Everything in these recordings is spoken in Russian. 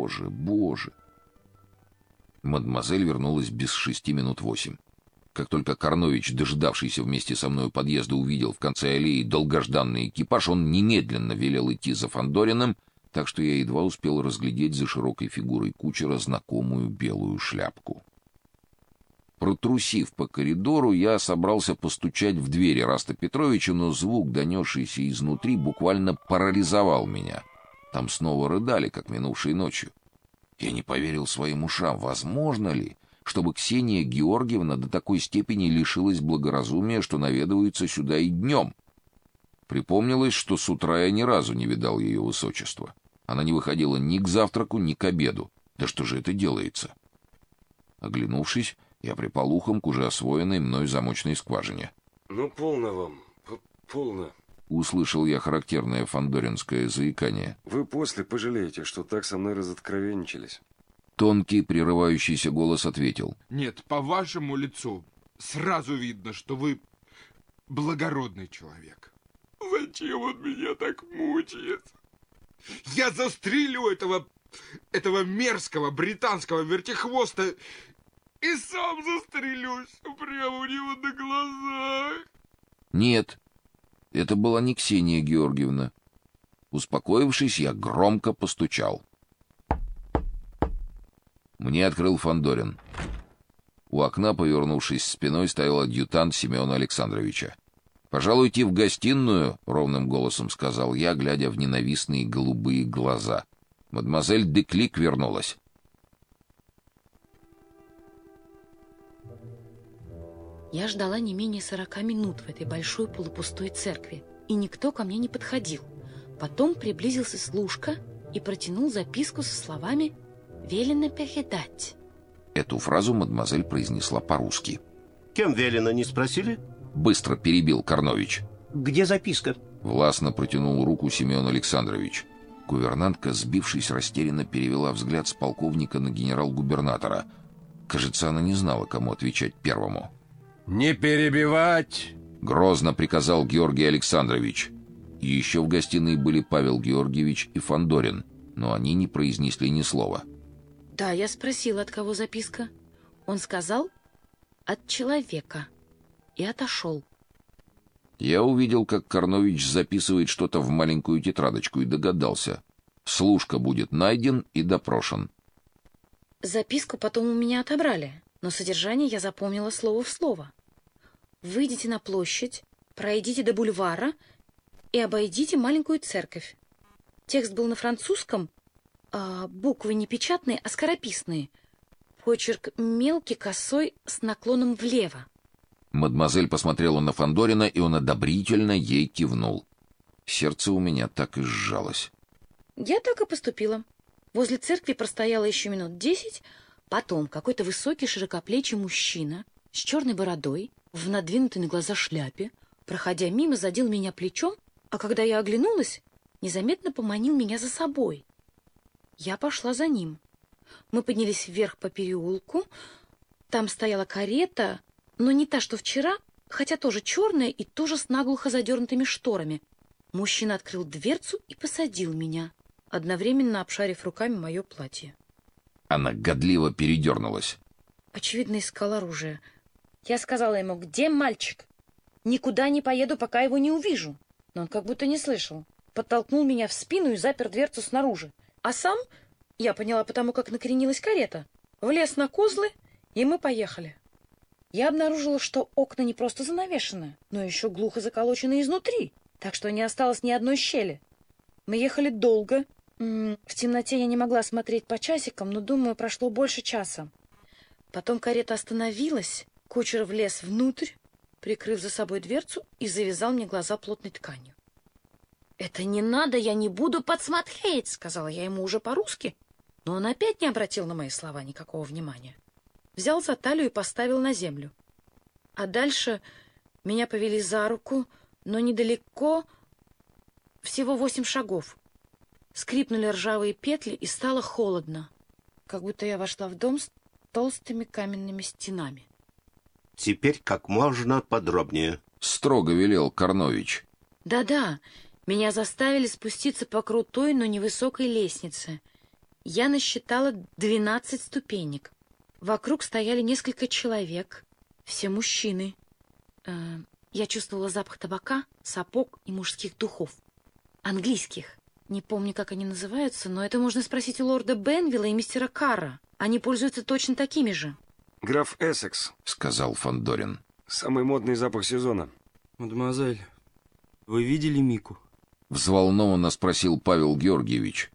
Боже, боже. Мадемуазель вернулась без шести минут восемь. Как только Карнович, дожидавшийся вместе со мной подъезда, увидел в конце аллеи долгожданный экипаж, он немедленно велел идти за Фандориным, так что я едва успел разглядеть за широкой фигурой кучера знакомую белую шляпку. Протрусив по коридору, я собрался постучать в двери Раста Петровича, но звук, донесшийся изнутри, буквально парализовал меня. Там снова рыдали, как минувшей ночью. Я не поверил своим ушам. Возможно ли, чтобы Ксения Георгиевна до такой степени лишилась благоразумия, что наведывается сюда и днем? Припомнилось, что с утра я ни разу не видал ее высочества. Она не выходила ни к завтраку, ни к обеду. Да что же это делается? Оглянувшись, я припал ухом к уже освоенной мной замочной скважине. Ну, полно вам, полно. Услышал я характерное фандоринское заикание. Вы после пожалеете, что так со мной разоткровенничались. Тонкий, прерывающийся голос ответил. Нет, по вашему лицу сразу видно, что вы благородный человек. Зачем он меня так мучает? Я застрелю этого этого мерзкого британского вертихвоста и сам застрелюсь прямо у него на глазах. Нет, это была не Ксения Георгиевна. Успокоившись, я громко постучал. Мне открыл Фандорин. У окна, повернувшись спиной, стоял адъютант Семена Александровича. «Пожалуйте в гостиную», — ровным голосом сказал я, глядя в ненавистные голубые глаза. Мадемуазель Деклик вернулась. Я ждала не менее сорока минут в этой большой полупустой церкви, и никто ко мне не подходил. Потом приблизился служка и протянул записку со словами «Велено передать». Эту фразу мадемуазель произнесла по-русски. «Кем велено, не спросили?» Быстро перебил Карнович. «Где записка?» Властно протянул руку Семен Александрович. Гувернантка, сбившись растерянно, перевела взгляд с полковника на генерал-губернатора. Кажется, она не знала, кому отвечать первому. «Не перебивать!» — грозно приказал Георгий Александрович. И еще в гостиной были Павел Георгиевич и Фандорин, но они не произнесли ни слова. «Да, я спросила, от кого записка. Он сказал, от человека, и отошел». Я увидел, как Карнович записывает что-то в маленькую тетрадочку и догадался. Служка будет найден и допрошен. Записку потом у меня отобрали, но содержание я запомнила слово в слово. Выйдите на площадь, пройдите до бульвара и обойдите маленькую церковь. Текст был на французском, а буквы не печатные, а скорописные. Почерк мелкий, косой, с наклоном влево. Мадемуазель посмотрела на Фандорина, и он одобрительно ей кивнул. Сердце у меня так и сжалось. Я так и поступила. Возле церкви простояла еще минут десять, потом какой-то высокий широкоплечий мужчина с черной бородой, в надвинутой на глаза шляпе, проходя мимо, задел меня плечом, а когда я оглянулась, незаметно поманил меня за собой. Я пошла за ним. Мы поднялись вверх по переулку. Там стояла карета, но не та, что вчера, хотя тоже черная и тоже с наглухо задернутыми шторами. Мужчина открыл дверцу и посадил меня, одновременно обшарив руками мое платье. Она годливо передернулась. Очевидно, искал оружие. Я сказала ему, где мальчик? Никуда не поеду, пока его не увижу. Но он как будто не слышал. Подтолкнул меня в спину и запер дверцу снаружи. А сам, я поняла потому, как накренилась карета, влез на козлы, и мы поехали. Я обнаружила, что окна не просто занавешены, но еще глухо заколочены изнутри, так что не осталось ни одной щели. Мы ехали долго. В темноте я не могла смотреть по часикам, но, думаю, прошло больше часа. Потом карета остановилась, кучер влез внутрь, прикрыв за собой дверцу, и завязал мне глаза плотной тканью. «Это не надо, я не буду подсмотреть», — сказала я ему уже по-русски, но он опять не обратил на мои слова никакого внимания взял за талию и поставил на землю. А дальше меня повели за руку, но недалеко, всего восемь шагов. Скрипнули ржавые петли, и стало холодно, как будто я вошла в дом с толстыми каменными стенами. «Теперь как можно подробнее», — строго велел Корнович. «Да-да, меня заставили спуститься по крутой, но невысокой лестнице. Я насчитала 12 ступенек. Вокруг стояли несколько человек, все мужчины. Э, я чувствовала запах табака, сапог и мужских духов. Английских. Не помню, как они называются, но это можно спросить у лорда Бенвилла и мистера Карра. Они пользуются точно такими же. Граф Эссекс. сказал Фандорин. Самый модный запах сезона. Мадемуазель, вы видели Мику? Взволнованно спросил Павел Георгиевич.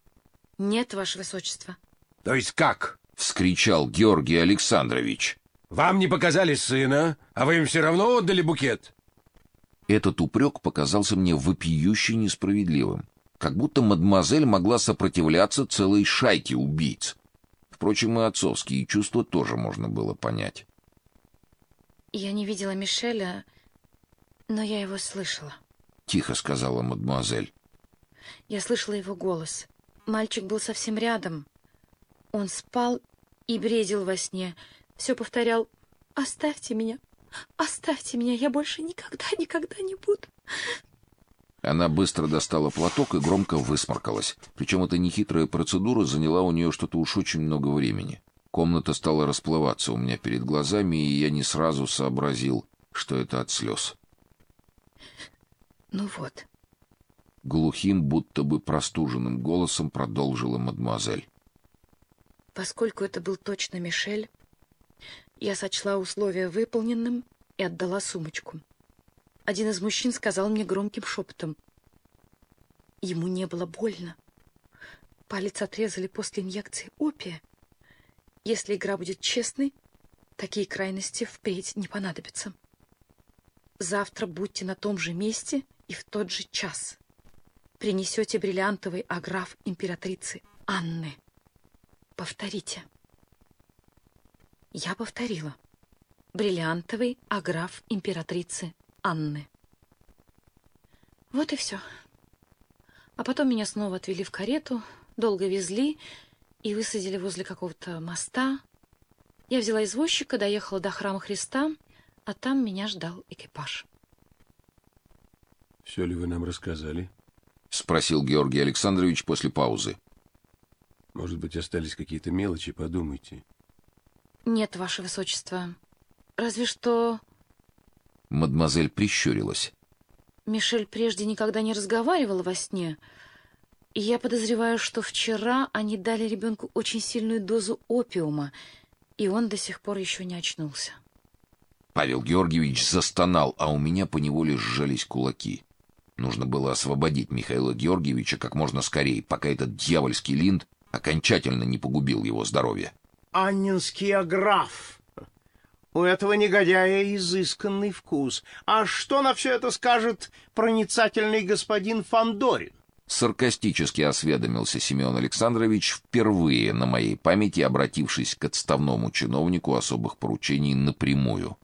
Нет, ваше высочество. То есть как? Вскричал Георгий Александрович. Вам не показали сына, а вы им все равно отдали букет? Этот упрек показался мне вопиюще несправедливым. Как будто мадемуазель могла сопротивляться целой шайке убийц. Впрочем, и отцовские чувства тоже можно было понять. Я не видела Мишеля, но я его слышала. Тихо сказала мадемуазель. Я слышала его голос. Мальчик был совсем рядом. Он спал и бредил во сне. Все повторял «Оставьте меня, оставьте меня, я больше никогда, никогда не буду». Она быстро достала платок и громко высморкалась. Причем эта нехитрая процедура заняла у нее что-то уж очень много времени. Комната стала расплываться у меня перед глазами, и я не сразу сообразил, что это от слез. Ну вот, Глухим, будто бы простуженным голосом продолжила мадемуазель. поскольку это был точно Мишель, я сочла условие выполненным и отдала сумочку. Один из мужчин сказал мне громким шепотом. Ему не было больно. Палец отрезали после инъекции опия. Если игра будет честной, такие крайности впредь не понадобятся. Завтра будьте на том же месте и в тот же час. Принесете бриллиантовый аграф императрицы Анны. Повторите. Я повторила. Бриллиантовый аграф императрицы Анны. Вот и все. А потом меня снова отвели в карету, долго везли и высадили возле какого-то моста. Я взяла извозчика, доехала до храма Христа, а там меня ждал экипаж. Все ли вы нам рассказали? Спросил Георгий Александрович после паузы. Может быть, остались какие-то мелочи, подумайте. Нет, ваше высочество. Разве что Мадемуазель прищурилась. Мишель прежде никогда не разговаривала во сне. И я подозреваю, что вчера они дали ребенку очень сильную дозу опиума, и он до сих пор еще не очнулся. Павел Георгиевич застонал, а у меня поневоле сжались кулаки. Нужно было освободить Михаила Георгиевича как можно скорее, пока этот дьявольский линд окончательно не погубил его здоровье. Аннинский аграф. У этого негодяя изысканный вкус. А что на все это скажет проницательный господин Фандорин? Саркастически осведомился Семен Александрович, впервые на моей памяти обратившись к отставному чиновнику особых поручений напрямую.